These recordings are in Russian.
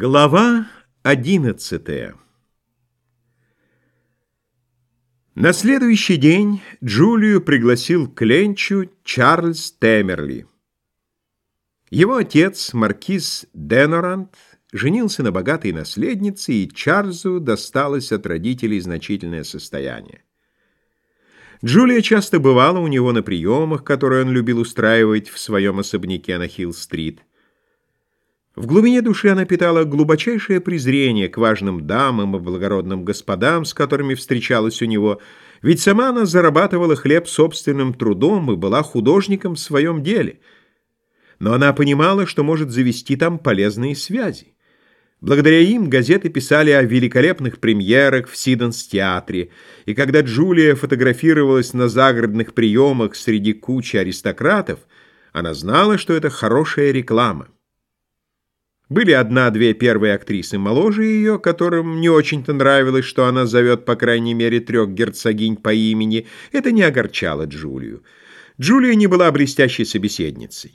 Глава одиннадцатая На следующий день Джулию пригласил к ленчу Чарльз Темерли. Его отец, маркиз Денорант, женился на богатой наследнице, и Чарльзу досталось от родителей значительное состояние. Джулия часто бывала у него на приемах, которые он любил устраивать в своем особняке на Хилл-стрит. В глубине души она питала глубочайшее презрение к важным дамам и благородным господам, с которыми встречалась у него, ведь сама она зарабатывала хлеб собственным трудом и была художником в своем деле. Но она понимала, что может завести там полезные связи. Благодаря им газеты писали о великолепных премьерах в Сиденс-театре, и когда Джулия фотографировалась на загородных приемах среди кучи аристократов, она знала, что это хорошая реклама. Были одна-две первые актрисы моложе ее, которым не очень-то нравилось, что она зовет по крайней мере трех герцогинь по имени. Это не огорчало Джулию. Джулия не была блестящей собеседницей.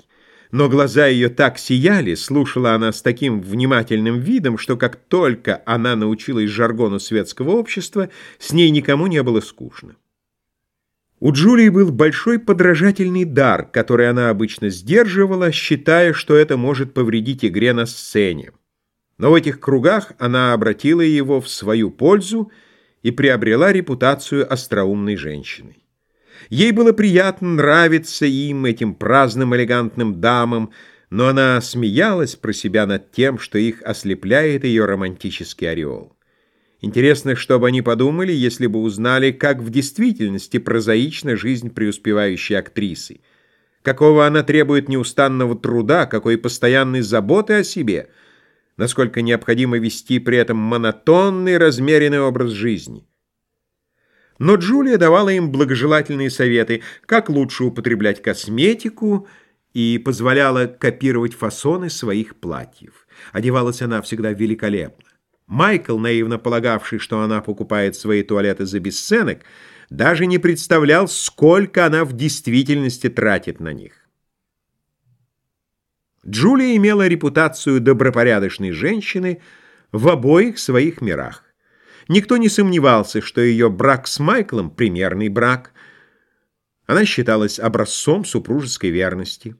Но глаза ее так сияли, слушала она с таким внимательным видом, что как только она научилась жаргону светского общества, с ней никому не было скучно. У Джулии был большой подражательный дар, который она обычно сдерживала, считая, что это может повредить игре на сцене. Но в этих кругах она обратила его в свою пользу и приобрела репутацию остроумной женщины. Ей было приятно нравиться им, этим праздным элегантным дамам, но она смеялась про себя над тем, что их ослепляет ее романтический ореол. Интересно, что бы они подумали, если бы узнали, как в действительности прозаична жизнь преуспевающей актрисы. Какого она требует неустанного труда, какой постоянной заботы о себе, насколько необходимо вести при этом монотонный, размеренный образ жизни. Но Джулия давала им благожелательные советы, как лучше употреблять косметику, и позволяла копировать фасоны своих платьев. Одевалась она всегда великолепно. Майкл, наивно полагавший, что она покупает свои туалеты за бесценок, даже не представлял, сколько она в действительности тратит на них. Джулия имела репутацию добропорядочной женщины в обоих своих мирах. Никто не сомневался, что ее брак с Майклом — примерный брак. Она считалась образцом супружеской верности.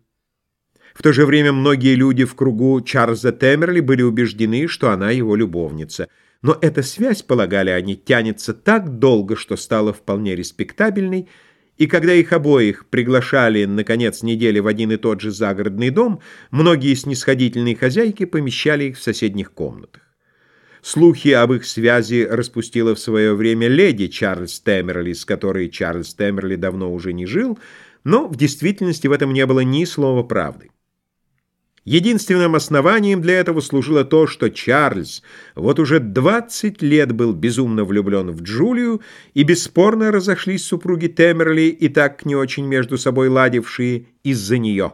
В то же время многие люди в кругу Чарльза Темерли были убеждены, что она его любовница. Но эта связь, полагали они, тянется так долго, что стала вполне респектабельной, и когда их обоих приглашали на конец недели в один и тот же загородный дом, многие снисходительные хозяйки помещали их в соседних комнатах. Слухи об их связи распустила в свое время леди Чарльз Темерли, с которой Чарльз Темерли давно уже не жил, но в действительности в этом не было ни слова правды. Единственным основанием для этого служило то, что Чарльз вот уже 20 лет был безумно влюблен в Джулию, и бесспорно разошлись супруги Темерли и так не очень между собой ладившие из-за нее.